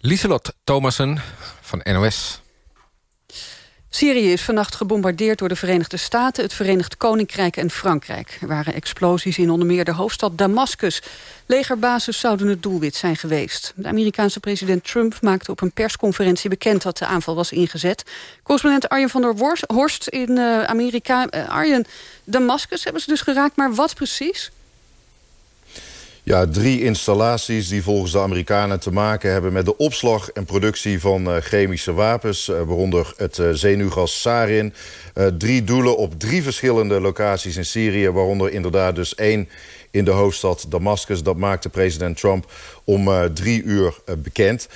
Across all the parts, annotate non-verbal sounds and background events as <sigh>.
Lieselot Thomassen van NOS. Syrië is vannacht gebombardeerd door de Verenigde Staten... het Verenigd Koninkrijk en Frankrijk. Er waren explosies in onder meer de hoofdstad Damascus. Legerbases zouden het doelwit zijn geweest. De Amerikaanse president Trump maakte op een persconferentie bekend... dat de aanval was ingezet. Correspondent Arjen van der Horst in uh, Amerika. Uh, Arjen, Damascus hebben ze dus geraakt, maar wat precies? Ja, drie installaties die volgens de Amerikanen te maken hebben... met de opslag en productie van uh, chemische wapens. Uh, waaronder het uh, zenuwgas sarin. drie doelen op drie verschillende locaties in Syrië. Waaronder inderdaad dus één in de hoofdstad Damascus. Dat maakte president Trump om drie uur bekend.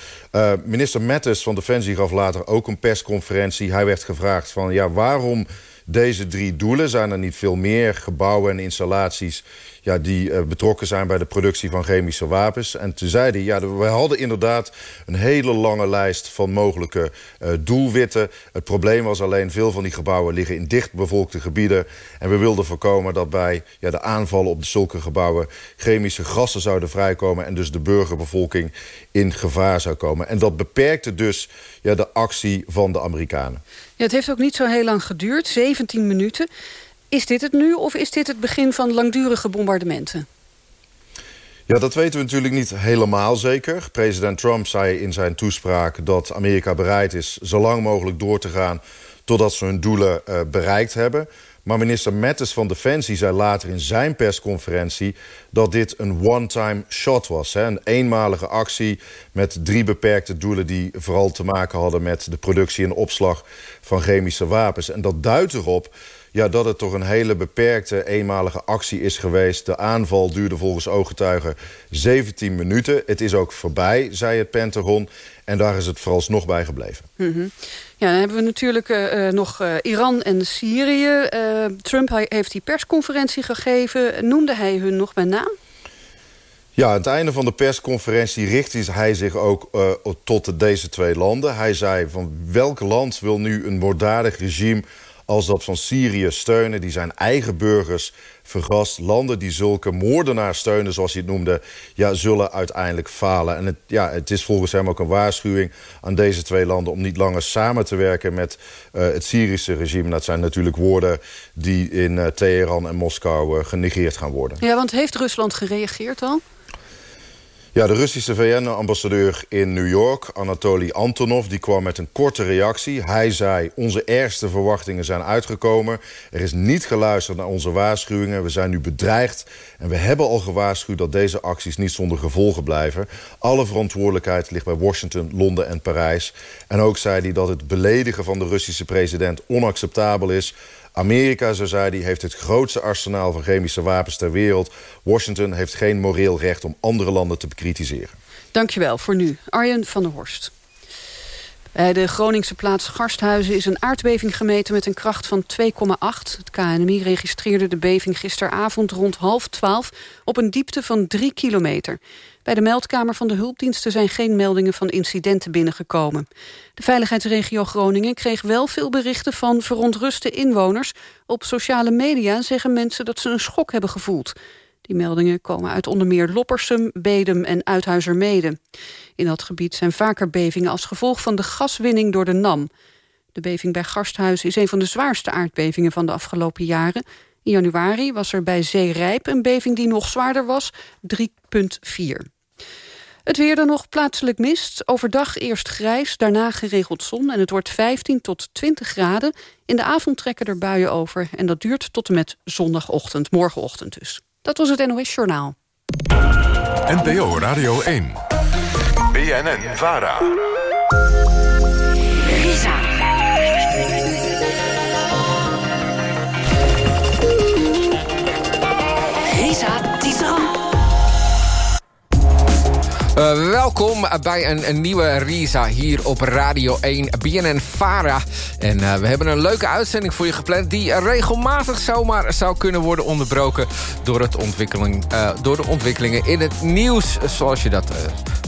minister Mattis van Defensie gaf later ook een persconferentie. Hij werd gevraagd van ja, waarom deze drie doelen? Zijn er niet veel meer gebouwen en installaties ja, die uh, betrokken zijn bij de productie van chemische wapens. En toen zei hij, ja, we hadden inderdaad een hele lange lijst van mogelijke uh, doelwitten. Het probleem was alleen, veel van die gebouwen liggen in dichtbevolkte gebieden. En we wilden voorkomen dat bij ja, de aanvallen op zulke gebouwen... chemische gassen zouden vrijkomen en dus de burgerbevolking in gevaar zou komen. En dat beperkte dus ja, de actie van de Amerikanen. Ja, het heeft ook niet zo heel lang geduurd, 17 minuten. Is dit het nu of is dit het begin van langdurige bombardementen? Ja, dat weten we natuurlijk niet helemaal zeker. President Trump zei in zijn toespraak dat Amerika bereid is... zo lang mogelijk door te gaan totdat ze hun doelen uh, bereikt hebben. Maar minister Mattis van Defensie zei later in zijn persconferentie... dat dit een one-time shot was. Hè? Een eenmalige actie met drie beperkte doelen... die vooral te maken hadden met de productie en opslag van chemische wapens. En dat duidt erop ja, dat het toch een hele beperkte eenmalige actie is geweest. De aanval duurde volgens ooggetuigen 17 minuten. Het is ook voorbij, zei het Pentagon. En daar is het vooralsnog bij gebleven. Mm -hmm. Ja, dan hebben we natuurlijk uh, nog uh, Iran en Syrië. Uh, Trump heeft die persconferentie gegeven. Noemde hij hun nog bij naam? Ja, aan het einde van de persconferentie richtte hij zich ook uh, tot deze twee landen. Hij zei van welk land wil nu een moorddadig regime als dat van Syrië steunen... die zijn eigen burgers vergast. Landen die zulke moordenaars steunen, zoals hij het noemde... Ja, zullen uiteindelijk falen. En het, ja, het is volgens hem ook een waarschuwing aan deze twee landen... om niet langer samen te werken met uh, het Syrische regime. Dat zijn natuurlijk woorden die in uh, Teheran en Moskou uh, genegeerd gaan worden. Ja, want heeft Rusland gereageerd al? Ja, de Russische VN-ambassadeur in New York, Anatoly Antonov... die kwam met een korte reactie. Hij zei, onze ergste verwachtingen zijn uitgekomen. Er is niet geluisterd naar onze waarschuwingen. We zijn nu bedreigd en we hebben al gewaarschuwd... dat deze acties niet zonder gevolgen blijven. Alle verantwoordelijkheid ligt bij Washington, Londen en Parijs. En ook zei hij dat het beledigen van de Russische president onacceptabel is... Amerika, zo zei hij, heeft het grootste arsenaal van chemische wapens ter wereld. Washington heeft geen moreel recht om andere landen te bekritiseren. Dankjewel voor nu. Arjen van der Horst. Bij de Groningse plaats Garsthuizen is een aardbeving gemeten met een kracht van 2,8. Het KNMI registreerde de beving gisteravond rond half twaalf op een diepte van 3 kilometer. Bij de meldkamer van de hulpdiensten zijn geen meldingen van incidenten binnengekomen. De veiligheidsregio Groningen kreeg wel veel berichten van verontruste inwoners. Op sociale media zeggen mensen dat ze een schok hebben gevoeld. Die meldingen komen uit onder meer Loppersum, Bedum en Uithuizermede. In dat gebied zijn vaker bevingen als gevolg van de gaswinning door de NAM. De beving bij Gasthuis is een van de zwaarste aardbevingen van de afgelopen jaren. In januari was er bij Zeerijp een beving die nog zwaarder was, 3,4. Het weer dan nog plaatselijk mist. Overdag eerst grijs, daarna geregeld zon. En het wordt 15 tot 20 graden. In de avond trekken er buien over. En dat duurt tot en met zondagochtend, morgenochtend dus. Dat was het NOS Journaal. NPO Radio 1. BNN Uh, welkom bij een, een, nieuwe Risa hier op Radio 1 BNN Vara. En uh, we hebben een leuke uitzending voor je gepland... die regelmatig zomaar zou kunnen worden onderbroken... door, het ontwikkeling, uh, door de ontwikkelingen in het nieuws. Zoals je dat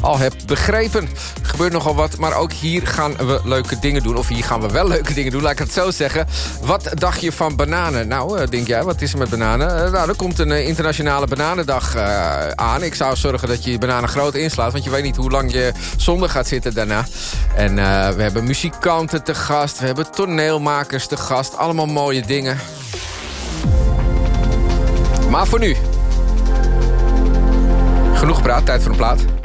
al hebt begrepen. Er gebeurt nogal wat, maar ook hier gaan we leuke dingen doen. Of hier gaan we wel leuke dingen doen, laat ik het zo zeggen. Wat dacht je van bananen? Nou, denk jij, wat is er met bananen? Nou, er komt een internationale bananendag aan. Ik zou zorgen dat je je bananen groot want je weet niet hoe lang je zonder gaat zitten daarna. En we hebben muzikanten te gast, we hebben toneelmakers te gast. Allemaal mooie dingen. Maar voor nu. Genoeg gepraat, tijd voor een plaat.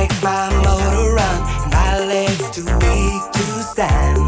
makes my motor run, and my legs too weak to stand.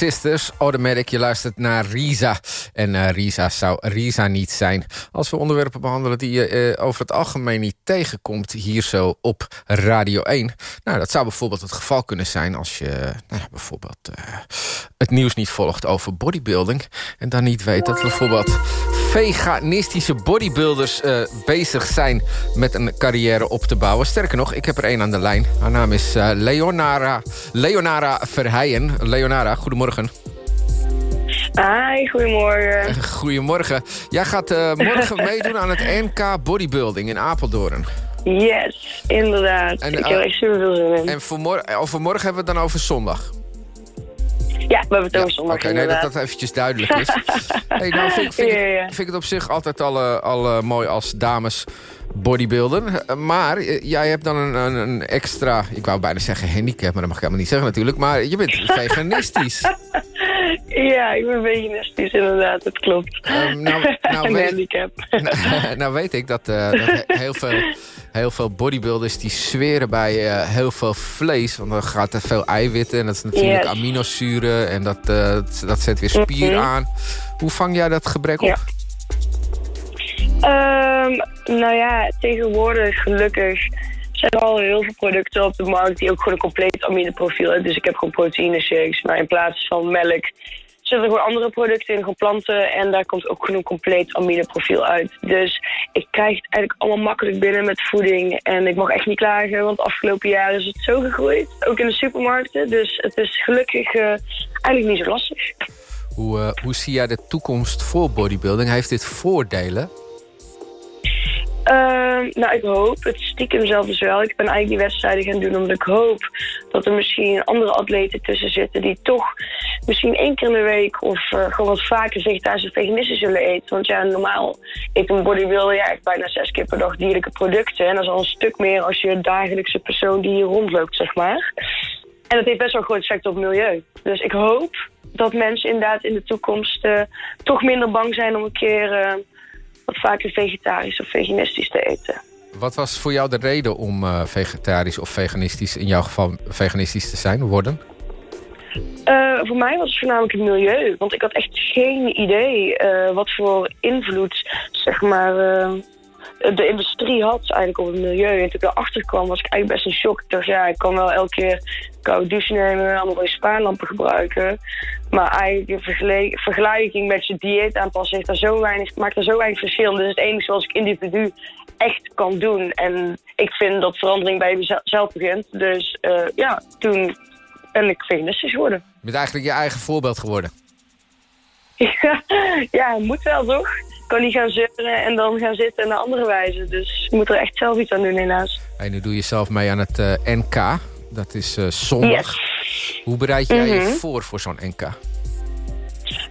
Sisters, Automatic. Je luistert naar Risa. En eh, Risa zou Risa niet zijn... als we onderwerpen behandelen die je eh, over het algemeen niet tegenkomt... hier zo op Radio 1. Nou, dat zou bijvoorbeeld het geval kunnen zijn... als je nou bijvoorbeeld eh, het nieuws niet volgt over bodybuilding... en dan niet weet dat bijvoorbeeld veganistische bodybuilders bezig zijn... met een carrière op te bouwen. Sterker nog, ik heb er één aan de lijn. Haar naam is Leonara, Leonara Verheijen. Leonara, goedemorgen. Hi, goedemorgen. Goedemorgen. Jij gaat eh, morgen <laughs> meedoen aan het NK Bodybuilding in Apeldoorn. Yes, inderdaad. En, ik eh, heb echt super veel zin in. En voor mor- over morgen hebben we het dan over zondag. ja, we hebben het over zondag Oké, nee, dat dat eventjes duidelijk is. <laughs> hey, nou vind, ik- vind, ik- vind het op zich altijd al, eh, al mooi als dames bodybuilden. Maar jij hebt dan een, een, een extra, ik wou bijna zeggen handicap, maar dat mag ik helemaal niet zeggen natuurlijk. Maar je bent <laughs> veganistisch. <laughs> Ja, ik ben veganistisch inderdaad, dat klopt. Ehm, nou- <laughs> nou Een weet- handicap. <laughs> nou, nou weet ik dat, eh, dat he- heel, veel, heel veel bodybuilders die zweren bij eh, heel veel vlees. Want dan gaat er veel eiwitten en dat is natuurlijk Yes. aminozuren. En dat, eh, dat, zet weer spier Mhm. aan. Hoe vang jij dat gebrek op? Ja. Ehm, nou ja, tegenwoordig gelukkig zijn al heel veel producten op de markt die ook gewoon een compleet aminoprofiel hebben. Dus ik heb gewoon proteïne shakes, maar in plaats van melk zitten er gewoon andere producten in, gewoon planten. En daar komt ook gewoon een compleet aminoprofiel uit. Dus ik krijg het eigenlijk allemaal makkelijk binnen met voeding. En ik mag echt niet klagen, want afgelopen jaar is het zo gegroeid. Ook in de supermarkten. Dus het is gelukkig eh, eigenlijk niet zo lastig. Hoe, eh, hoe zie jij de toekomst voor bodybuilding? Heeft dit voordelen? Ehm, nou, ik hoop het stiekem zelf dus wel. Ik ben eigenlijk die wedstrijden gaan doen omdat ik hoop dat er misschien andere atleten tussen zitten die toch misschien één keer in de week of eh, gewoon wat vaker vegetarisch of veganistisch zullen eten. Want ja, normaal eet een bodybuilder ja, echt bijna zes keer per dag dierlijke producten. En dat is al een stuk meer als je dagelijkse persoon die hier rondloopt, zeg maar. En dat heeft best wel een groot effect op het milieu. Dus ik hoop dat mensen inderdaad in de toekomst eh, toch minder bang zijn om een keer eh, wat vaker vegetarisch of veganistisch te eten. Wat was voor jou de reden om eh, vegetarisch of veganistisch, in jouw geval veganistisch te zijn, worden? Eh, voor mij was het voornamelijk het milieu. Want ik had echt geen idee eh, wat voor invloed zeg maar, de industrie had eigenlijk op het milieu. En toen ik erachter kwam was ik eigenlijk best in shock. Ik dacht, ja, ik kan wel elke keer koude douche nemen, allemaal spaarlampen gebruiken. Maar eigenlijk in vergelijking met je dieet aanpassen heeft daar zo weinig, maakt er zo weinig verschil. Dus het enige zoals ik individu echt kan doen. En ik vind dat verandering bij jezelf begint. Dus eh, ja, toen ben ik veganistisch geworden. Je bent eigenlijk je eigen voorbeeld geworden. <laughs> Ja, ja, moet wel toch? Ik kan niet gaan zeuren en dan gaan zitten naar andere wijze. Dus je moet er echt zelf iets aan doen helaas. Hey, nu doe je zelf mee aan het eh, NK. Dat is eh, zondag. Yes. Hoe bereid jij je Mhm. voor voor zo'n NK?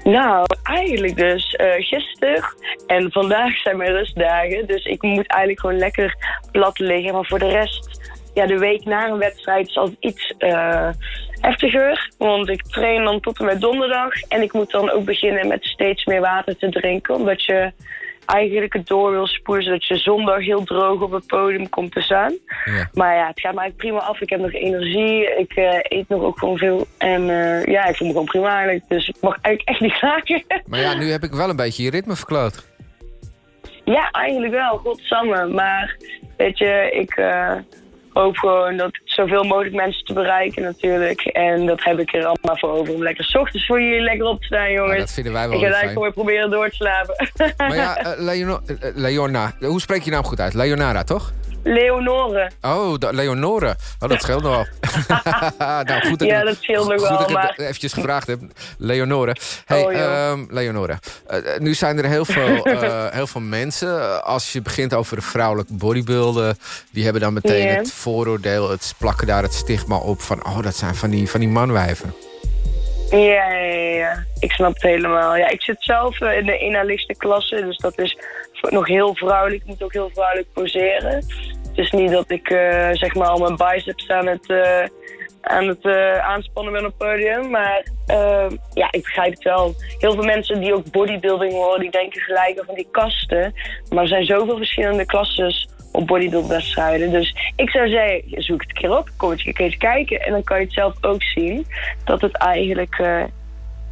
Nou, eigenlijk dus eh gisteren en vandaag zijn mijn rustdagen. Dus ik moet eigenlijk gewoon lekker plat liggen. Maar voor de rest, ja, de week na een wedstrijd is altijd iets eh, heftiger. Want ik train dan tot en met donderdag. En ik moet dan ook beginnen met steeds meer water te drinken. Omdat je eigenlijk het door wil spoelen, zodat je zondag heel droog op het podium komt te staan. Ja. Maar ja, het gaat mij prima af. Ik heb nog energie. Ik eh, eet nog ook gewoon veel. En eh, ja, ik voel me gewoon prima eigenlijk. Dus ik mag eigenlijk echt niet <laughs> klagen. Maar ja, nu heb ik wel een beetje je ritme verkloot. ja, eigenlijk wel. Godsamme. Maar weet je, ik eh, hoop gewoon dat zoveel mogelijk mensen te bereiken natuurlijk. En dat heb ik er allemaal voor over om lekker 's ochtends voor jullie lekker op te staan, jongens. Nou, dat vinden wij wel ik ga eigenlijk gewoon proberen door te slapen. Maar ja, <laughs> eh, Leona, hoe spreek je naam goed uit? Leonara, toch? Leonore. Oh, da- Leonore. Oh, dat scheelt nog wel. <laughs> nou, goed Ja, dat scheelt nog goed wel, dat ik het maar- eventjes gevraagd heb. Leonore. Hey, Oh, ehm, Leonore. Eh, eh, nu zijn er heel veel, <laughs> eh, heel veel mensen. Als je begint over de vrouwelijk bodybuilden... die hebben dan meteen het vooroordeel... het plakken daar het stigma op van... oh, dat zijn van die, van die manwijven. Ja, ja, ja. Ik snap het helemaal. Ja, ik zit zelf in de inhaaliste klasse, dus dat is nog heel vrouwelijk. Ik moet ook heel vrouwelijk poseren. Het is niet dat ik eh, zeg maar al mijn biceps aan het, eh, aan het eh, aanspannen ben op het podium. Maar ja, ik begrijp het wel. Heel veel mensen die ook bodybuilding horen, die denken gelijk van die kasten. Maar er zijn zoveel verschillende klasses op bodybuildwedstrijden. Dus ik zou zeggen, zoek het een keer op, kom het een keer kijken. En dan kan je het zelf ook zien dat het eigenlijk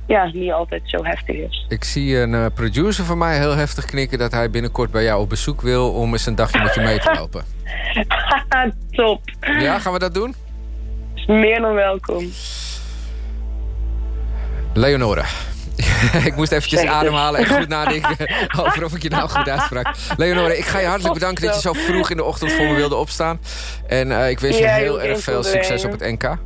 ja, niet altijd zo heftig is. Ik zie een eh, producer van mij heel heftig knikken... dat hij binnenkort bij jou op bezoek wil... om eens een dagje met je mee te lopen. <laughs> Top. Ja, gaan we dat doen? Is meer dan welkom. Leonore. <laughs> ik moest eventjes ademhalen en goed nadenken <laughs> over of ik je nou goed uitsprak. Leonore, ik ga je hartelijk bedanken dat je zo vroeg in de ochtend voor me wilde opstaan. En eh, ik wens je heel erg veel succes op het NK.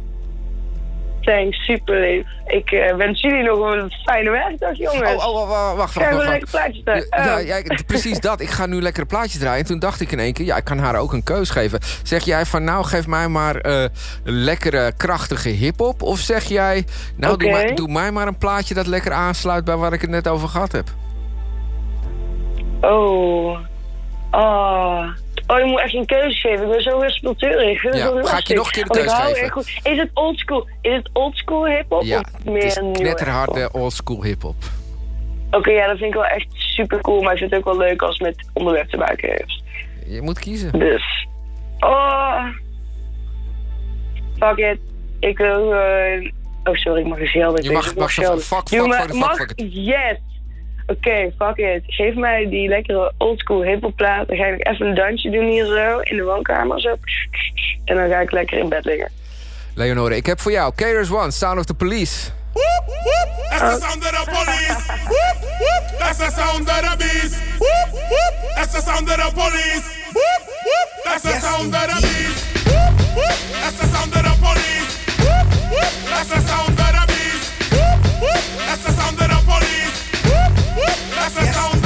Thanks, super lief. Ik eh, wens jullie nog een fijne werkdag, jongens. Oh, oh, oh, wacht, wacht, wacht. lekker wacht. plaatjes draaien? Ja, Oh. ja, precies dat. Ik ga nu lekker een plaatje draaien. En toen dacht ik in één keer, ja, ik kan haar ook een keus geven. Zeg jij van, nou, geef mij maar eh, lekkere, krachtige hiphop? Of zeg jij, nou, doe, mij, doe mij maar een plaatje dat lekker aansluit bij waar ik het net over gehad heb? Oh. Oh. Oh, je moet echt een keuze geven. Ik ben zo vind het Ja, ga ik je nog een keer de keus hou geven? Is het oldschool? Is het oldschool hip-hop? Ja, of het meer is een nieuwe knetterharde hip-hop? oldschool hiphop. Oké, ja, dat vind ik wel echt super cool. Maar ik vind het ook wel leuk als het met onderwerp te maken heeft. Je moet kiezen. Dus. Oh. Fuck it. Ik wil. eh, oh, sorry, ik mag een zelden. Je mag- mag zo- fuck, fuck maar- de fuck, mag, fuck it. Yes. Oké, fuck it. Geef mij die lekkere oldschool hiphopplaat. Dan ga ik even een dansje doen hier zo. In de woonkamer zo. En dan ga ik lekker in bed liggen. Leonore, ik heb voor jou Caters One, Sound of the Police. That's the sound of the police. That's the sound of the beast. That's the sound of the police. That's the sound of the beast. That's the sound of the police. That's the sound of the beast. That's the sound of the police. That's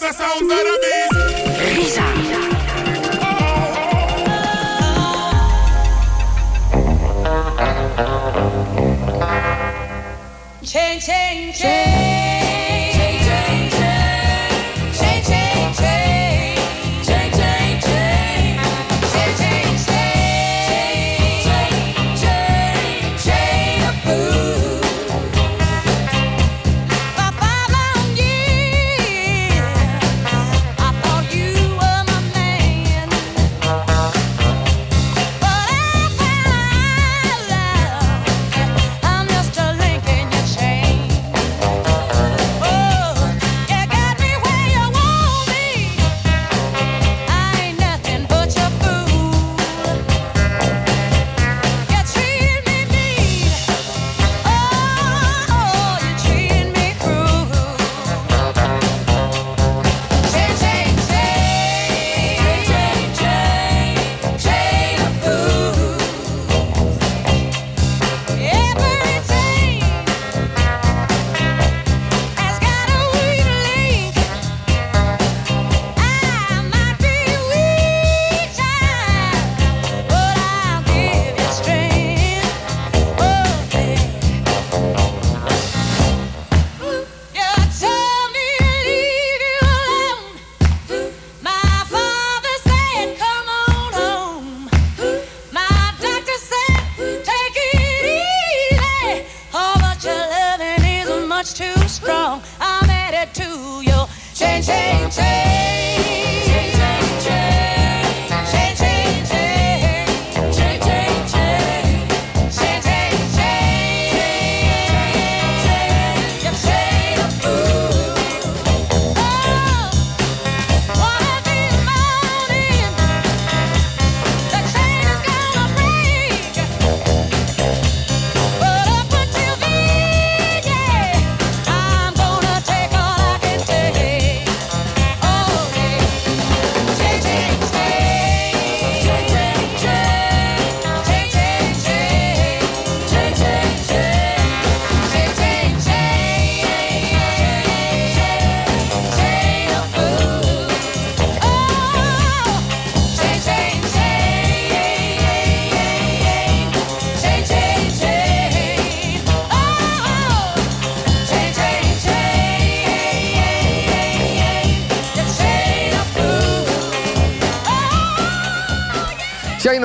That's the sounds of the beast. Risa. Change, change, change. Change,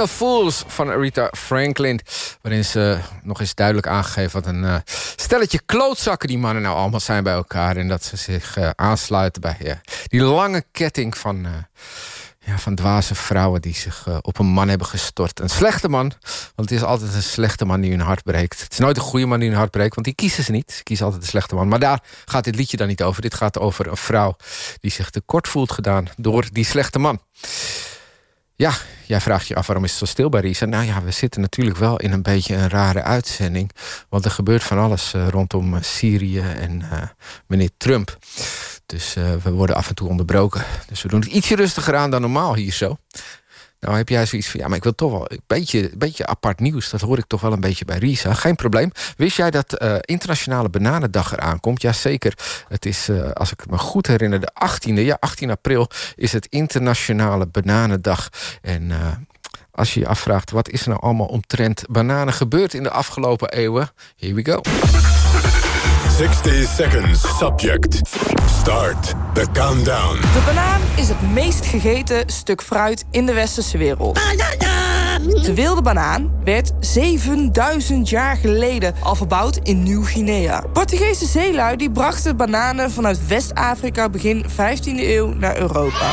of Fools van Aretha Franklin. Waarin ze nog eens duidelijk aangegeven wat een eh, stelletje klootzakken die mannen nou allemaal zijn bij elkaar. En dat ze zich eh, aansluiten bij eh, die lange ketting van, ja, van dwaze vrouwen die zich op een man hebben gestort. Een slechte man, want het is altijd een slechte man die hun hart breekt. Het is nooit een goede man die hun hart breekt, want die kiezen ze niet. Ze kiezen altijd een slechte man. Maar daar gaat dit liedje dan niet over. Dit gaat over een vrouw die zich tekort voelt gedaan door die slechte man. Ja, jij vraagt je af waarom is het zo stil bij Risa. Nou ja, we zitten natuurlijk wel in een beetje een rare uitzending. Want er gebeurt van alles eh, rondom eh, Syrië en eh, meneer Trump. Dus we worden af en toe onderbroken. Dus we doen het ietsje rustiger aan dan normaal hier zo. Nou heb jij zoiets van, ja, maar ik wil toch wel een beetje, beetje apart nieuws. Dat hoor ik toch wel een beetje bij Risa. Geen probleem. Wist jij dat eh, Internationale Bananendag eraan komt? Jazeker. Het is, eh, als ik me goed herinner, de 18e. Ja, 18 april is het Internationale Bananendag. En eh, als je je afvraagt, wat is er nou allemaal omtrent bananen gebeurd in de afgelopen eeuwen? Here we go. 60 seconds subject. Start the countdown. De banaan is het meest gegeten stuk fruit in de westerse wereld. De wilde banaan werd 7000 jaar geleden al verbouwd in Nieuw-Guinea. Portugese zeelui die brachten bananen vanuit West-Afrika begin 15e eeuw naar Europa.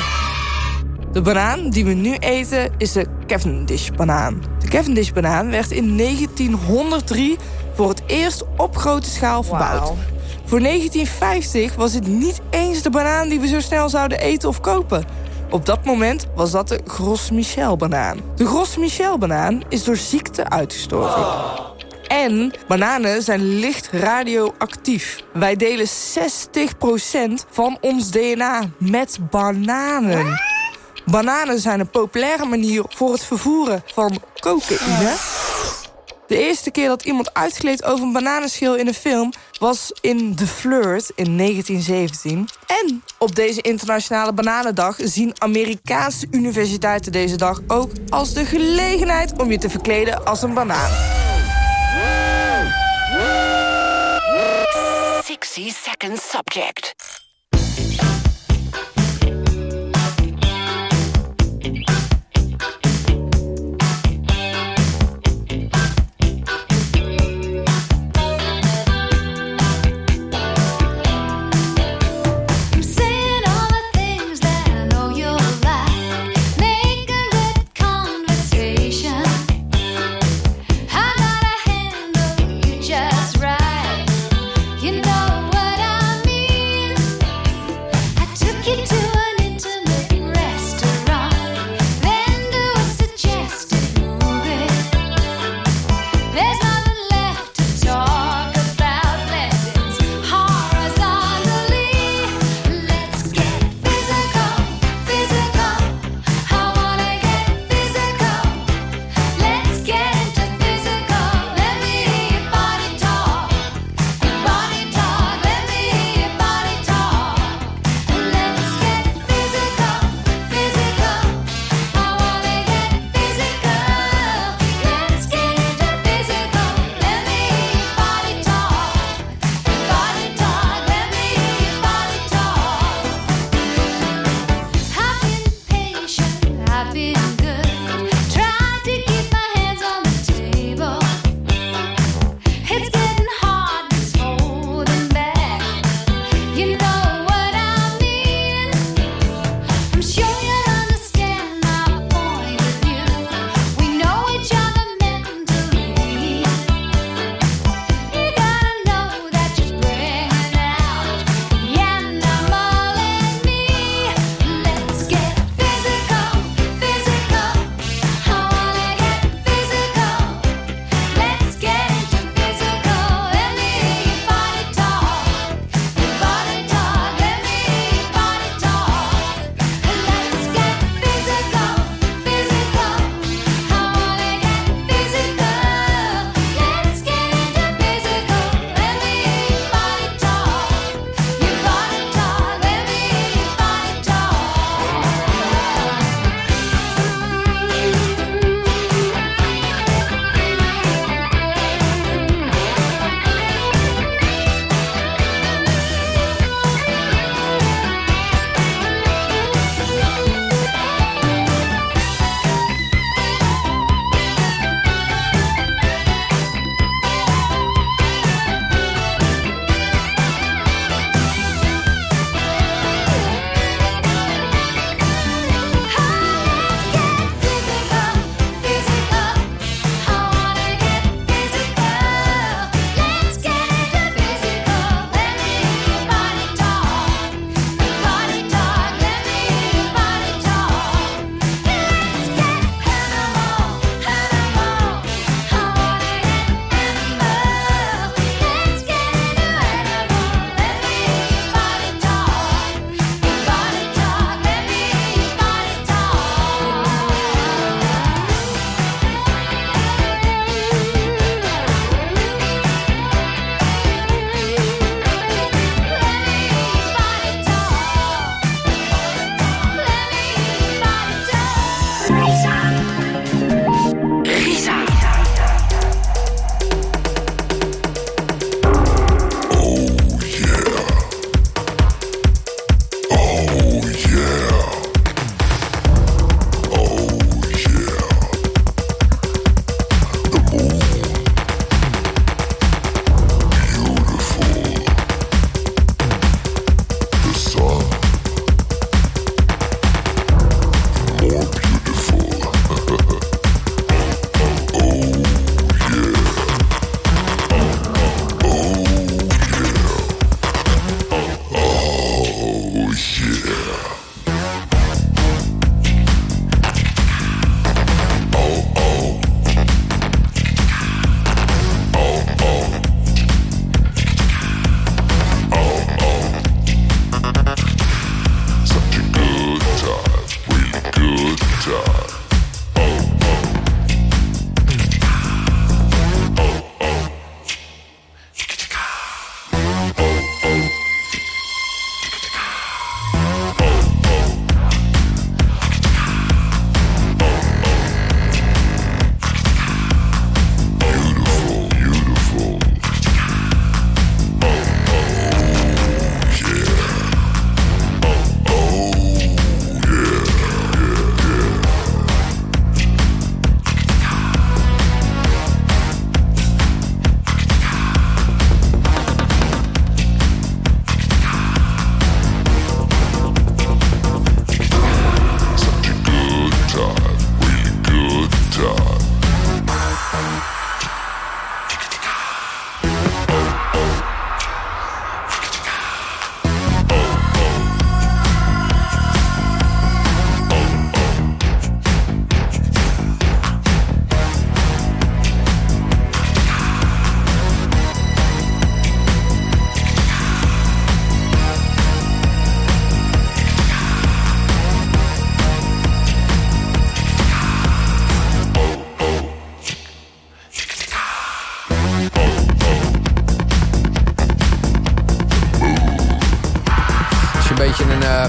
De banaan die we nu eten is de Cavendish-banaan. De Cavendish-banaan werd in 1903 voor het eerst op grote schaal verbouwd. Voor 1950 was het niet eens de banaan die we zo snel zouden eten of kopen. Op dat moment was dat de Gros Michel-banaan. De Gros Michel-banaan is door ziekte uitgestorven. En bananen zijn licht radioactief. Wij delen 60% van ons DNA met bananen. Bananen zijn een populaire manier voor het vervoeren van cocaïne. De eerste keer dat iemand uitgleed over een bananenschil in een film... was in The Flirt in 1917. En op deze internationale bananendag... zien Amerikaanse universiteiten deze dag ook als de gelegenheid... om je te verkleden als een banaan. Sixty second subject.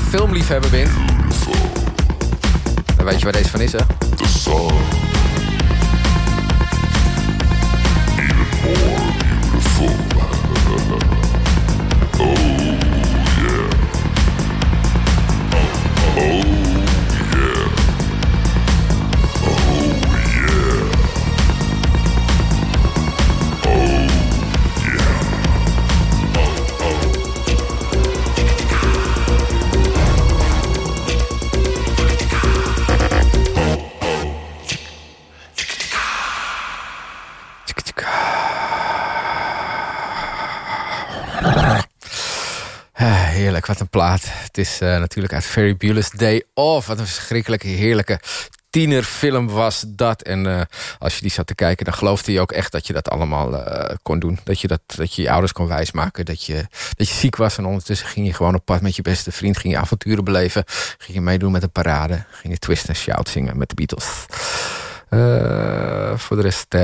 Filmliefhebber bent... dan weet je waar deze van is, hè? Oh yeah. Oh yeah. Wat een plaat. Het is eh, natuurlijk uit Ferry Bueller's Day Off. Wat een verschrikkelijke, heerlijke tienerfilm was dat. En eh, als je die zat te kijken, dan geloofde je ook echt dat je dat allemaal eh, kon doen. Dat je, dat, dat je je ouders kon wijsmaken. Dat je, dat je ziek was en ondertussen ging je gewoon op pad met je beste vriend. Ging je avonturen beleven. Ging je meedoen met een parade. Ging je twist en shout zingen met de Beatles. Voor de rest...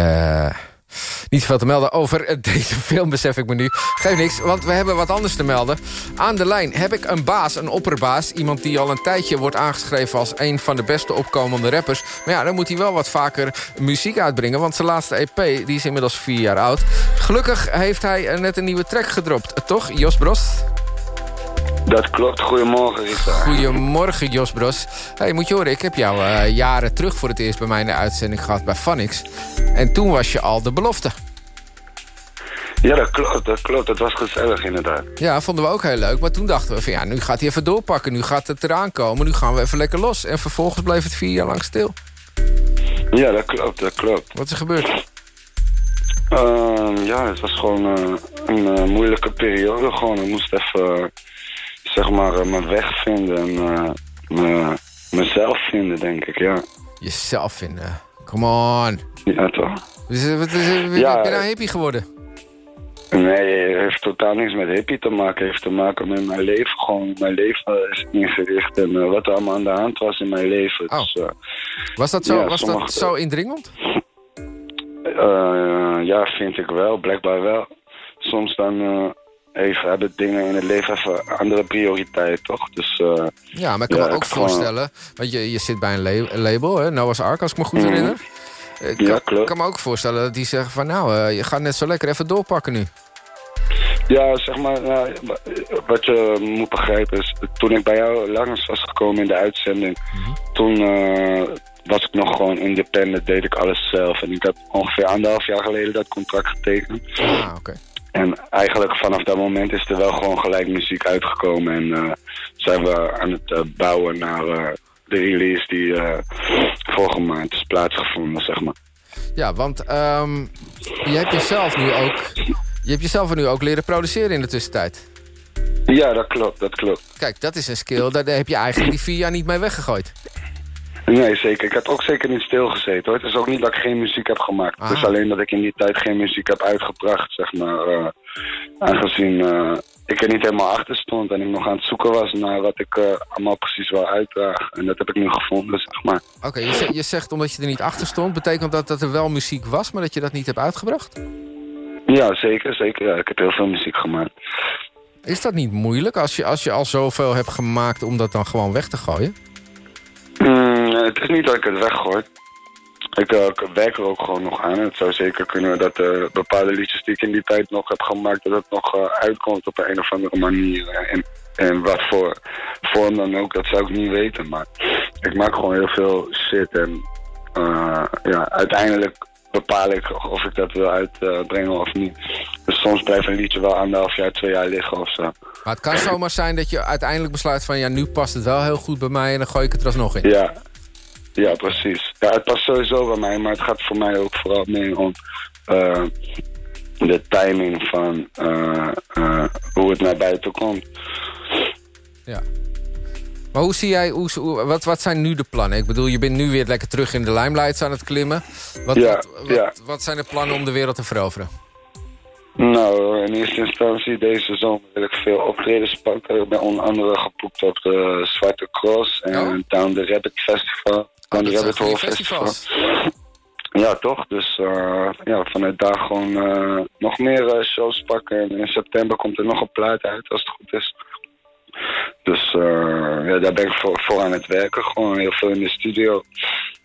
niet zoveel te melden over <laughs> deze film, besef ik me nu. Geef niks, want we hebben wat anders te melden. Aan de lijn heb ik een baas, een opperbaas. Iemand die al een tijdje wordt aangeschreven als een van de beste opkomende rappers. Maar ja, dan moet hij wel wat vaker muziek uitbrengen. Want zijn laatste EP die is inmiddels vier jaar oud. Gelukkig heeft hij eh, net een nieuwe track gedropt. Toch, Jos Bros? Dat klopt. Goedemorgen, Rita. Goedemorgen, Jos Bros. Hey, moet je horen, ik heb jou eh, jaren terug voor het eerst bij mij in de uitzending gehad bij Phonix. En toen was je al de belofte. Ja, dat klopt. Dat klopt. Het was gezellig, inderdaad. Ja, vonden we ook heel leuk. Maar toen dachten we van ja, nu gaat hij even doorpakken. Nu gaat het eraan komen. Nu gaan we even lekker los. En vervolgens bleef het vier jaar lang stil. Ja, dat klopt. Dat klopt. Wat is er gebeurd? Ehm, ja, het was gewoon eh, een eh, moeilijke periode. Gewoon, ik moest even, zeg maar, eh, mijn weg vinden. En eh, me- mezelf vinden, denk ik, ja. Jezelf vinden. Come on. Ja, toch? Dus, eh, wat is, Ja, ben je nou hippie geworden? Nee, het heeft totaal niks met hippie te maken. Het heeft te maken met mijn leven. Gewoon, mijn leven is ingericht. En wat er allemaal aan de hand was in mijn leven. Oh. Dus, Was dat zo, ja, was dat zo indringend? Ja, vind ik wel. Blijkbaar wel. Soms dan eh, even hebben dingen in het leven even andere prioriteit, toch? Dus eh, Ja, maar ik kan Ja, me ook gewoon- voorstellen... Want je, je zit bij een, la- een label, hè? Noah's Ark, als ik me goed Mhm. herinner. Ik Ja, kan, kan me ook voorstellen dat die zeggen van... nou, eh, je gaat net zo lekker even doorpakken nu. ja, zeg maar, ja, wat je moet begrijpen is... toen ik bij jou langs was gekomen in de uitzending... toen eh, was ik nog gewoon independent, deed ik alles zelf. En ik heb ongeveer anderhalf jaar geleden dat contract getekend. Ah, oké. En eigenlijk vanaf dat moment is er wel gewoon gelijk muziek uitgekomen. En eh, zijn we aan het eh, bouwen naar eh, de release die vorige maand is plaatsgevonden, zeg maar. Ja, want ehm, je hebt jezelf nu ook... Je hebt jezelf nu ook leren produceren in de tussentijd. Ja, dat klopt, dat klopt. Kijk, dat is een skill, daar heb je eigenlijk die vier jaar niet mee weggegooid. Nee, zeker. Ik heb ook zeker niet stilgezeten hoor. Het is ook niet dat ik geen muziek heb gemaakt. Het is Ah. alleen dat ik in die tijd geen muziek heb uitgebracht, zeg maar. eh, aangezien eh, ik er niet helemaal achter stond en ik nog aan het zoeken was naar wat ik eh, allemaal precies wil uitdragen. En dat heb ik nu gevonden, zeg maar. Oké, je, zegt- je zegt omdat je er niet achter stond... betekent dat dat er wel muziek was, maar dat je dat niet hebt uitgebracht? Ja, zeker, zeker. Ja, ik heb heel veel muziek gemaakt. Is dat niet moeilijk als je, als je al zoveel hebt gemaakt... om dat dan gewoon weg te gooien? Mm, het is niet dat ik het weggooi. Ik, eh, ik werk er ook gewoon nog aan. Het zou zeker kunnen dat eh, bepaalde liedjes die ik in die tijd nog heb gemaakt... dat het nog eh, uitkomt op een of andere manier. En, en wat voor vorm dan ook, dat zou ik niet weten. Maar ik maak gewoon heel veel shit. En eh, ja, uiteindelijk bepaal ik of ik dat wil uitbrengen of niet. Dus soms blijft een liedje wel anderhalf jaar, twee jaar liggen of zo. Maar het kan zomaar zijn dat je uiteindelijk besluit van... ja, nu past het wel heel goed bij mij en dan gooi ik het er alsnog in. Ja, ja precies. Ja, het past sowieso bij mij, maar het gaat voor mij ook vooral meer om eh, de timing van eh, eh, hoe het naar buiten komt. Ja. Maar hoe zie jij, hoe, hoe- wat, wat zijn nu de plannen? Ik bedoel, je bent nu weer lekker terug in de limelights aan het klimmen. Wat, Ja, wat, wat, ja. wat zijn de plannen om de wereld te veroveren? Nou, in eerste instantie deze zomer wil ik veel optredens pakken. Ik ben onder andere geboekt op de Zwarte Cross en Oh. Down the Rabbit Festival. Rabbit goede Hole Festival. festivals. <laughs> Ja, toch? Dus eh, ja, vanuit daar gewoon eh, nog meer eh, shows pakken. En in september komt er nog een plaat uit, als het goed is. Dus ja, daar ben ik voor, voor aan het werken. Gewoon heel veel in de studio.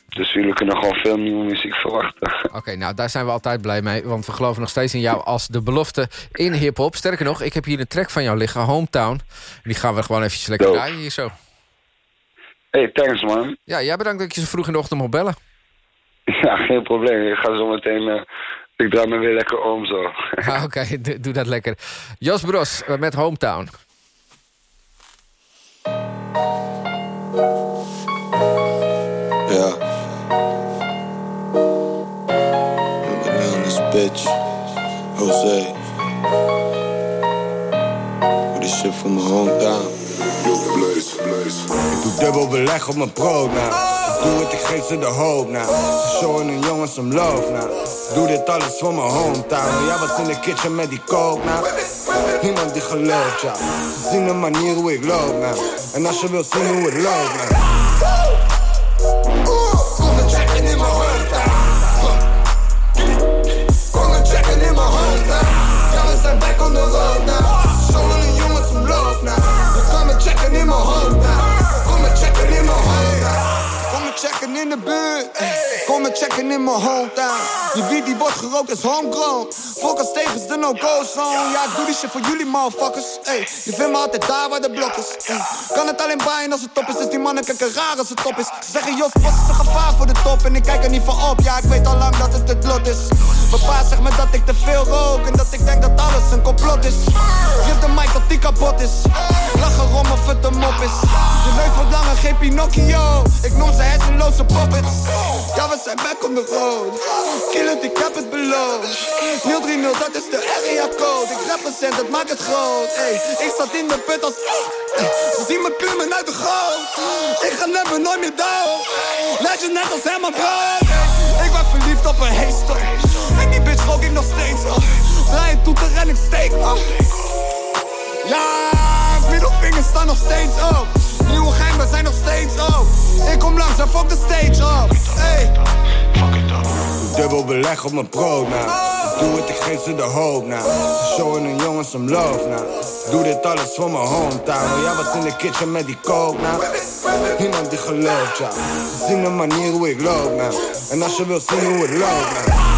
Dus jullie kunnen gewoon veel nieuwe muziek verwachten. <laughs> Oké, nou daar zijn we altijd blij mee. Want we geloven nog steeds in jou als de belofte in hip-hop. Sterker nog, ik heb hier een track van jou liggen, Hometown. Die gaan we gewoon eventjes lekker Dope. draaien hier zo. Hey, thanks man. Ja, jij bedankt dat je zo vroeg in de ochtend mocht bellen. <laughs> Ja, geen probleem. Ik ga zo meteen... eh, ik draai me weer lekker om zo. <laughs> Ah, Oké, <laughs> doe dat lekker. Jos Bros eh, met Hometown. Yeah. Looking down this bitch. Jose. With this shit from my hometown. Ik doe dubbel beleg op mijn brood, nou. Ik doe het, ik geef ze de hoop, nou. Ze showen hun jongens love, nou. Ik Doe dit alles voor mijn hometown. Jij was in de kitchen met die coke, nou. Niemand die gelooft, ja. Ze zien de manier hoe ik loop, nou. En als je wilt zien hoe het loopt, nou. In de buurt. Kom me checken in mijn hometown. Je wiet die wordt gerookt is homegrown. Focus tegen de no-go zone. Ja, ik doe die shit voor jullie motherfuckers. Ey, je vindt me altijd daar waar de blok is. Kan het alleen baaien als het top is. Dus die mannen kijken raar als het top is. Ze zeggen Jos, Bos is een gevaar voor de top. En ik kijk er niet van op. Ja, ik weet al lang dat het het lot is. Mijn zegt me dat ik te veel rook. En dat ik denk dat alles een complot is. Geef de mic dat die kapot is. Lach erom of het een mop is. Je neus wordt langer, geen Pinocchio. Ik noem ze hersenloze puppets. Ja, we zijn back on the road. Kill it, ik heb het beloofd. 030, dat is de area code. Ik represent, dat maakt het groot. Ey, ik zat in de put als... Ze zien me klimmen uit de goot. Ik ga never nooit meer down. Legend net als Herman Brood. Ik ben verliefd op een heester. En die bitch rook ik nog steeds op. Draai een toeter en ik steek op. Ja, middelvingers staan nog steeds op. Nieuwe geheimen zijn nog steeds op. Ik kom langs en fuck de stage op. Hey. Dubbel beleg op mijn brood, nou. Ik doe het, ik geef ze de hoop, nou. Ze showen hun jongens some love, nou. Doe dit alles voor mijn hometown. Jij was in de kitchen met die coke, nou. Niemand die gelooft, ja. Ze zien de manier hoe ik loop, nou. En als je wilt zien hoe het loopt, nou.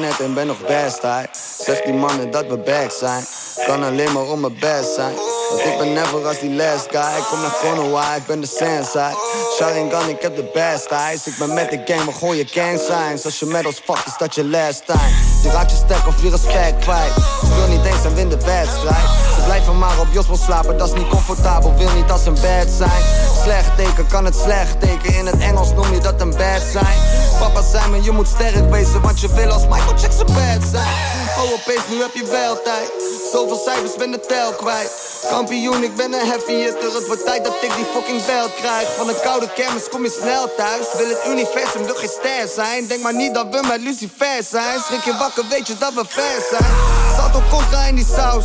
Net en ben nog best high. Zeg die mannen dat we back zijn. Kan alleen maar om mijn best zijn. Want ik ben never als die last guy. Ik kom naar Konoha, ik ben de sensei. Sharingan, ik heb de best eyes. Ik ben met de game, we gooien gang signs. Als je met ons fuck, is dat je last time. Je raakt je stek of je respect kwijt. Wil niet eens en win de wedstrijd. Ze blijven maar op Jos wil slapen, dat is niet comfortabel. Wil niet als een bad zijn. Slecht teken, kan het slecht teken. In het Engels noem je dat een bad zijn. Papa zei me, je moet sterk wezen, want je wil als Michael Jackson bad zijn. Oh, opeens, nu heb je wel tijd. Zoveel cijfers, ben de tel kwijt. Kampioen, ik ben een heavy hitter. Het wordt tijd dat ik die fucking belt krijg. Van een koude kermis kom je snel thuis. Wil het universum, wil geen ster zijn. Denk maar niet dat we met Lucifer zijn. Schrik je wakker, weet je dat we ver zijn. Zat op contra in die saus.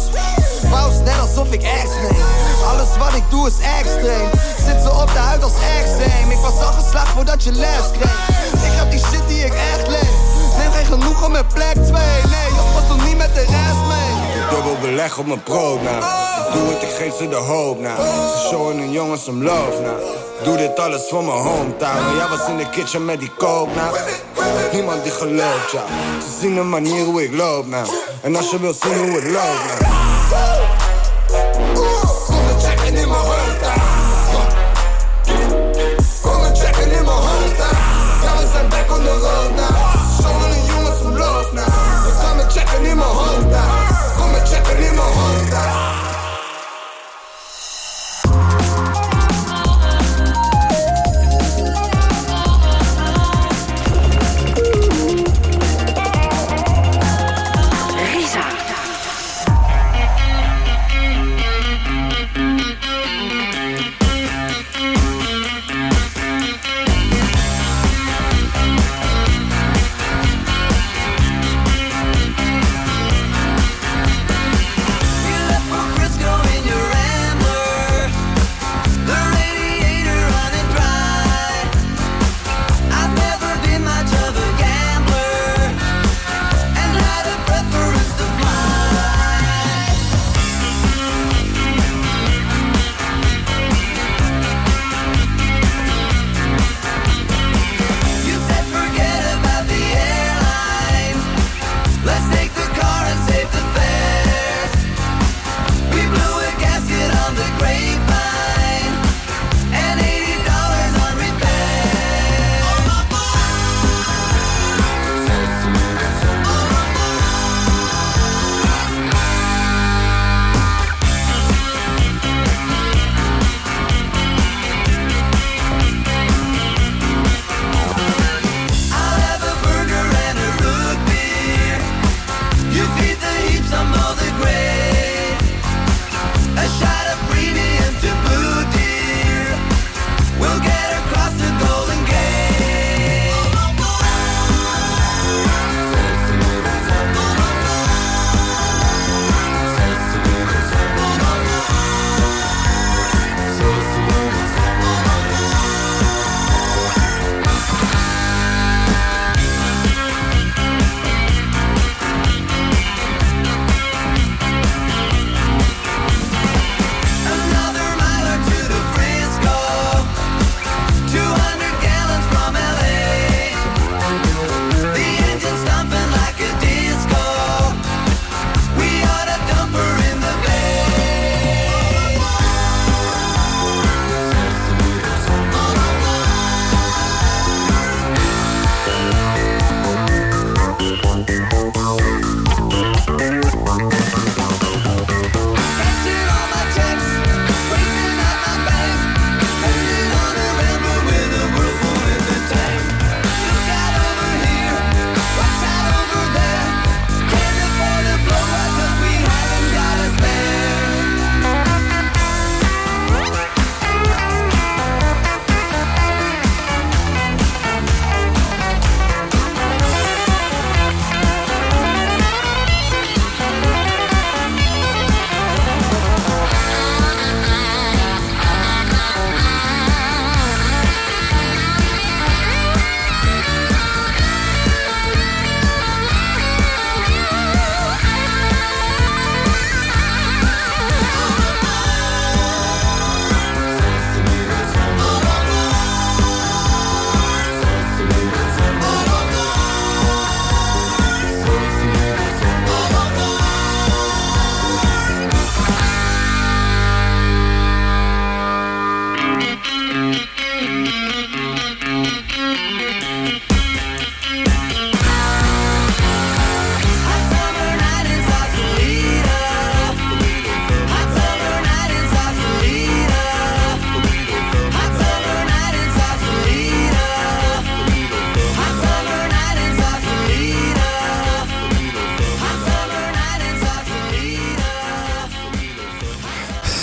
Paus net alsof ik ex neem. Alles wat ik doe is extreem. Zit ze op de huid als extreem. Ik was al geslaagd voordat je les kreeg. Ik heb die shit die ik echt leef. Neem geen genoegen met plek 2. Nee, je was nog niet met de rest mee. Dubbel beleg op mijn brood, nou. Doe het, ik geef ze de hoop, nou. Ze showen hun jongens some love, nou. Doe dit alles voor mijn hometown. Jij was in de kitchen met die coke, nou. Niemand die gelooft, ja. Ze zien de manier hoe ik loop, nou. En als je wilt zien hoe het loopt, nou.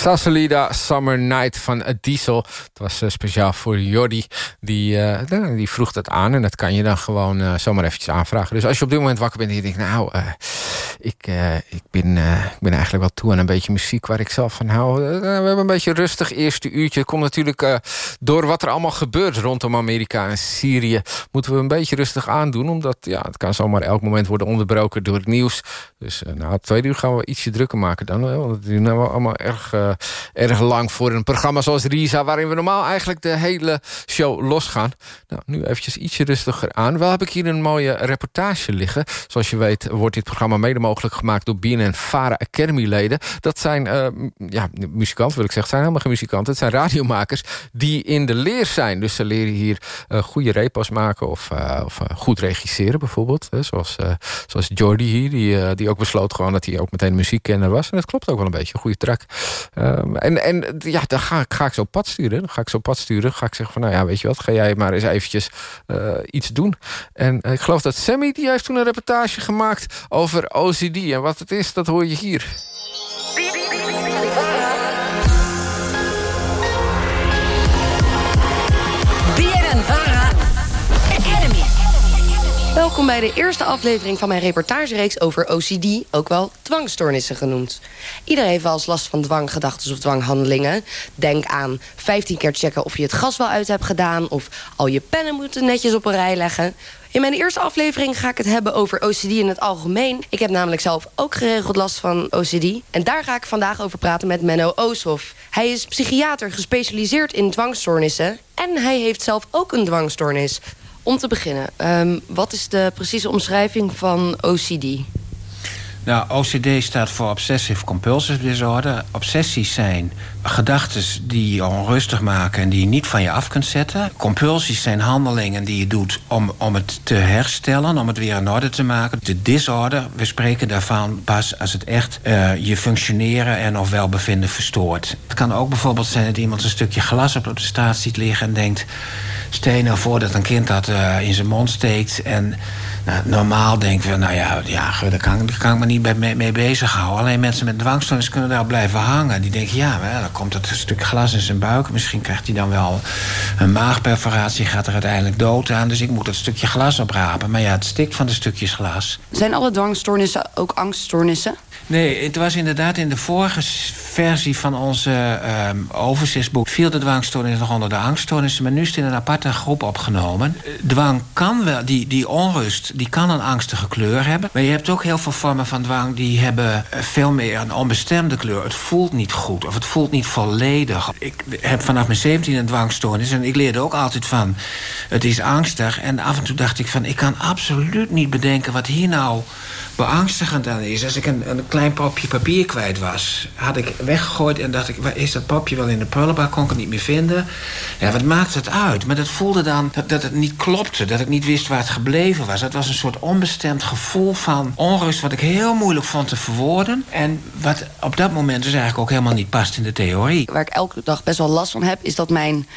Sasolida Summer Night van Diesel. Het was uh, speciaal voor Jordi. Die, uh, die vroeg dat aan. En dat kan je dan gewoon uh, zomaar eventjes aanvragen. Dus als je op dit moment wakker bent en je denkt... nou, ik, ik, ben, ik ben eigenlijk wel toe aan een beetje muziek waar ik zelf van hou. we hebben een beetje rustig eerste uurtje. Komt natuurlijk door wat er allemaal gebeurt rondom Amerika en Syrië. Moeten we een beetje rustig aandoen. Omdat ja, het kan zomaar elk moment worden onderbroken door het nieuws. Dus nou, op twee uur gaan we ietsje drukker maken dan. Want het is nou allemaal erg erg lang voor een programma zoals Risa... waarin we normaal eigenlijk de hele show losgaan. Nou, nu eventjes ietsje rustiger aan. Wel heb ik hier een mooie reportage liggen. Zoals je weet wordt dit programma mede mogelijk gemaakt... door BNN Vara Academy-leden. Dat zijn uh, ja, muzikanten, wil ik zeggen. Zijn helemaal geen muzikanten. Het zijn radiomakers die in de leer zijn. Dus ze leren hier uh, goede repos maken... of, uh, of goed regisseren bijvoorbeeld. zoals, zoals Jordi hier, die, die ook besloot gewoon... dat hij ook meteen muziekkenner was. En dat klopt ook wel een beetje. Goede track. Ehm, en, en ja, dan ga, ga ik zo pad sturen. Dan ga ik zo pad sturen. Ga ik zeggen van, nou ja, weet je wat, ga jij maar eens eventjes uh, iets doen. En ik geloof dat Sammy, die heeft toen een reportage gemaakt over OCD. En wat het is, dat hoor je hier. Welkom bij de eerste aflevering van mijn reportagereeks over OCD, ook wel dwangstoornissen genoemd. Iedereen heeft wel eens last van dwanggedachten of dwanghandelingen. Denk aan 15 keer checken of je het gas wel uit hebt gedaan... of al je pennen moeten netjes op een rij leggen. In mijn eerste aflevering ga ik het hebben over OCD in het algemeen. Ik heb namelijk zelf ook geregeld last van OCD. En daar ga ik vandaag over praten met Menno Ooshoff. Hij is psychiater gespecialiseerd in dwangstoornissen... en hij heeft zelf ook een dwangstoornis... Om te beginnen, um, wat is de precieze omschrijving van OCD? Nou, OCD staat voor Obsessive Compulsive Disorder. Obsessies zijn gedachten die je onrustig maken en die je niet van je af kunt zetten. Compulsies zijn handelingen die je doet om, om het te herstellen, om het weer in orde te maken. De disorder, we spreken daarvan pas als het echt uh, je functioneren en of welbevinden verstoort. Het kan ook bijvoorbeeld zijn dat iemand een stukje glas op de straat ziet liggen en denkt Stel nou voor dat een kind dat uh, in zijn mond steekt. En nou, normaal denken we, nou ja, ja daar, kan, daar kan ik me niet mee, mee bezighouden. Alleen mensen met dwangstoornis kunnen daar blijven hangen. Die denken, ja, dan komt het een stuk glas in zijn buik. Misschien krijgt hij dan wel een maagperforatie, gaat er uiteindelijk dood aan. Dus ik moet dat stukje glas oprapen. Maar ja, het stikt van de stukjes glas. Zijn alle dwangstoornissen ook angststoornissen? Nee, het was inderdaad in de vorige versie van onze um, overzichtsboek... viel de dwangstoornis nog onder de angststoornissen... maar nu is het in een aparte groep opgenomen. Dwang kan wel, die, die onrust, die kan een angstige kleur hebben... maar je hebt ook heel veel vormen van dwang... die hebben veel meer een onbestemde kleur. Het voelt niet goed of het voelt niet volledig. Ik heb vanaf mijn 17 een dwangstoornis... en ik leerde ook altijd van, het is angstig. En af en toe dacht ik van, ik kan absoluut niet bedenken... wat hier nou beangstigend aan is. Als ik een, een klein propje papier kwijt was, had ik weggegooid en dacht ik, is dat papje wel in de prullenbak? Kon ik het niet meer vinden. Ja, wat maakt het uit? Maar dat voelde dan dat, dat het niet klopte, dat ik niet wist waar het gebleven was. Het was een soort onbestemd gevoel van onrust, wat ik heel moeilijk vond te verwoorden. En wat op dat moment dus eigenlijk ook helemaal niet past in de theorie. Waar ik elke dag best wel last van heb, is dat mijn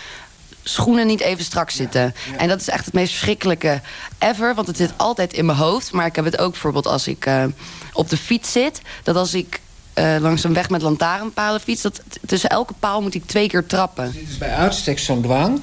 schoenen niet even strak zitten. En dat is echt het meest verschrikkelijke ever. Want het zit altijd in mijn hoofd. Maar ik heb het ook bijvoorbeeld als ik uh, op de fiets zit. Dat als ik uh, langs een weg met lantaarnpalen fiets... dat tussen elke paal moet ik twee keer trappen. Dit is bij uitstek zo'n dwang.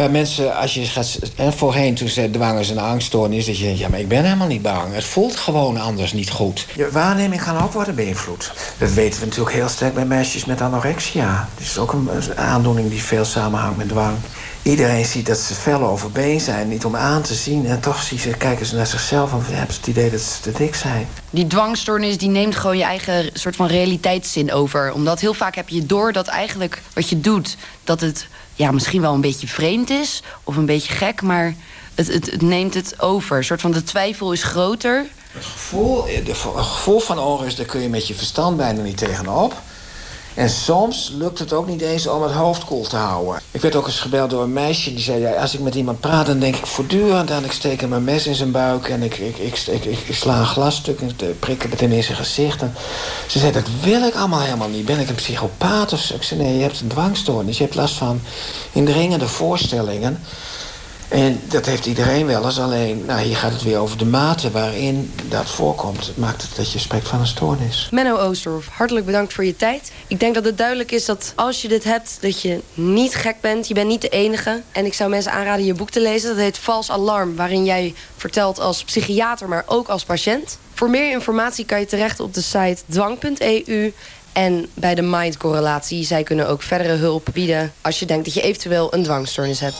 Waar mensen, als je gaat... En voorheen, toen ze dwang is een angststoornis... dat je denkt, ja, maar ik ben helemaal niet bang. Het voelt gewoon anders niet goed. Je waarneming kan ook worden beïnvloed. Dat weten we natuurlijk heel sterk bij meisjes met anorexia. Dat is ook een aandoening die veel samenhangt met dwang. Iedereen ziet dat ze fel overbeen zijn, niet om aan te zien. En toch zien ze, kijken ze naar zichzelf en hebben ze het idee dat ze te dik zijn. Die dwangstoornis die neemt gewoon je eigen soort van realiteitszin over. Omdat heel vaak heb je door dat eigenlijk wat je doet... dat het ja, misschien wel een beetje vreemd is of een beetje gek... maar het, het, het neemt het over. Een soort van de twijfel is groter. Het gevoel, de, gevoel van onrust, daar kun je met je verstand bijna niet tegenop... En soms lukt het ook niet eens om het hoofd koel te houden. Ik werd ook eens gebeld door een meisje die zei... Als ik met iemand praat, dan denk ik voortdurend aan... ik steek een mes in zijn buik en ik, ik, ik, sla een glasstuk... en prik hem in zijn gezicht. En ze zei, dat wil ik allemaal helemaal niet. Ben ik een psychopaat of zo? Ik zei, nee, je hebt een dwangstoornis. Je hebt last van indringende voorstellingen... En dat heeft iedereen wel eens. Alleen, nou, hier gaat het weer over de mate waarin dat voorkomt. Maakt het dat je spreekt van een stoornis. Menno Oosterhoff, hartelijk bedankt voor je tijd. Ik denk dat het duidelijk is dat als je dit hebt, dat je niet gek bent. Je bent niet de enige. En ik zou mensen aanraden je boek te lezen. Dat heet Vals Alarm, waarin jij vertelt als psychiater, maar ook als patiënt. Voor meer informatie kan je terecht op de site dwang.eu en bij de Mind-correlatie. Zij kunnen ook verdere hulp bieden als je denkt dat je eventueel een dwangstoornis hebt.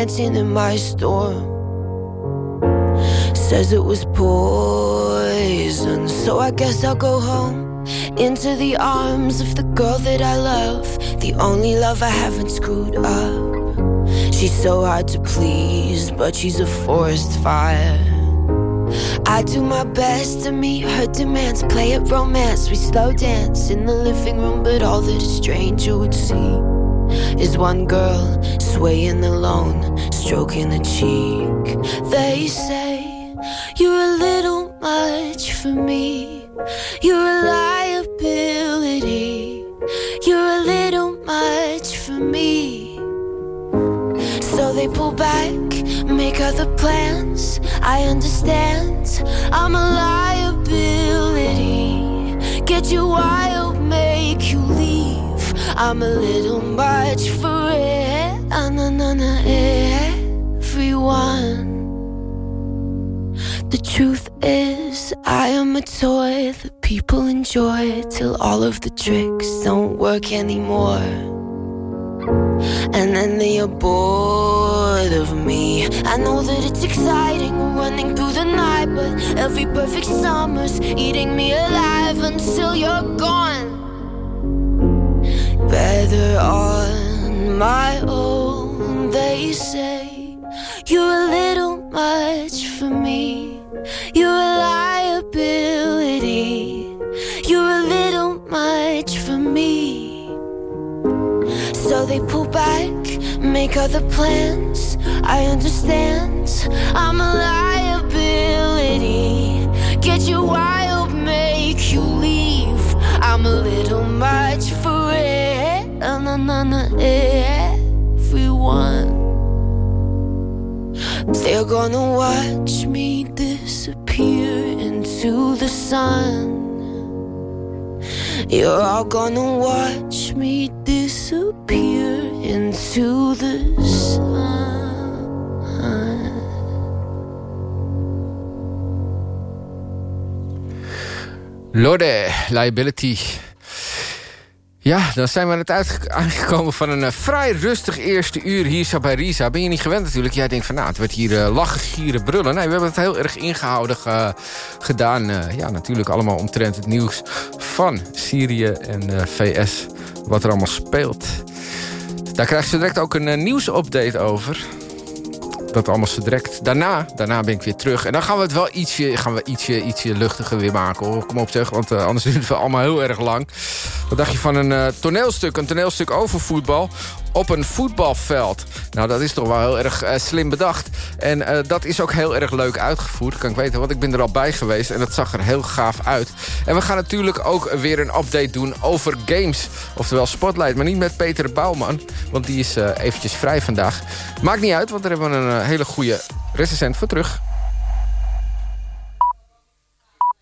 Dancing in my store. Says it was poison, so I guess I'll go home into the arms of the girl that I love, the only love I haven't screwed up. She's so hard to please, but she's a forest fire. I do my best to meet her demands, play at romance. We slow dance in the living room, but all that a stranger would see is one girl swaying alone, stroking the cheek. They say you're a little much for me. You're a liability. You're a little much for me. So they pull back, make other plans. I understand. I'm a liability. Get you wild, make you leave. I'm a little much for it. Ah, na, na, na, everyone. The truth is, I am a toy that people enjoy till all of the tricks don't work anymore. And then they are bored of me. I know that it's exciting running through the night, but every perfect summer's eating me alive until you're gone. Better on my own. You're a little much for me. You're a liability. You're a little much for me. So they pull back, make other plans. I understand. I'm a liability. Get you wild, make you leave. I'm a little much for it. Everyone. They're gonna watch me disappear into the sun. You're all gonna watch me disappear into the sun. Lorde, liability. Ja, dan zijn we aan het aangekomen van een eh, vrij rustig eerste uur hier bij Risa. Ben je niet gewend natuurlijk? Jij denkt van nou, het werd hier eh, lachen, gieren, brullen. Nee, we hebben het heel erg ingehouden ge- gedaan. Eh, ja, natuurlijk allemaal omtrent het nieuws van Syrië en eh, VS. Wat er allemaal speelt. Daar krijg je zo direct ook een eh, nieuwsupdate over. Dat allemaal zo. Daarna, daarna ben ik weer terug. En dan gaan we het wel ietsje, gaan we ietsje, ietsje luchtiger weer maken. Hoor. Kom op zeg, want eh, anders <laughs> duurt het allemaal heel erg lang. Wat dacht je van een eh, toneelstuk? Een toneelstuk over voetbal op een voetbalveld. Nou, dat is toch wel heel erg eh, slim bedacht. En eh, dat is ook heel erg leuk uitgevoerd. Kan ik weten, want ik ben er al bij geweest. En dat zag er heel gaaf uit. En we gaan natuurlijk ook weer een update doen over games. Oftewel Spotlight, maar niet met Peter Bouwman. Want die is eh, eventjes vrij vandaag. Maakt niet uit, want daar hebben we een hele goede recensent voor terug.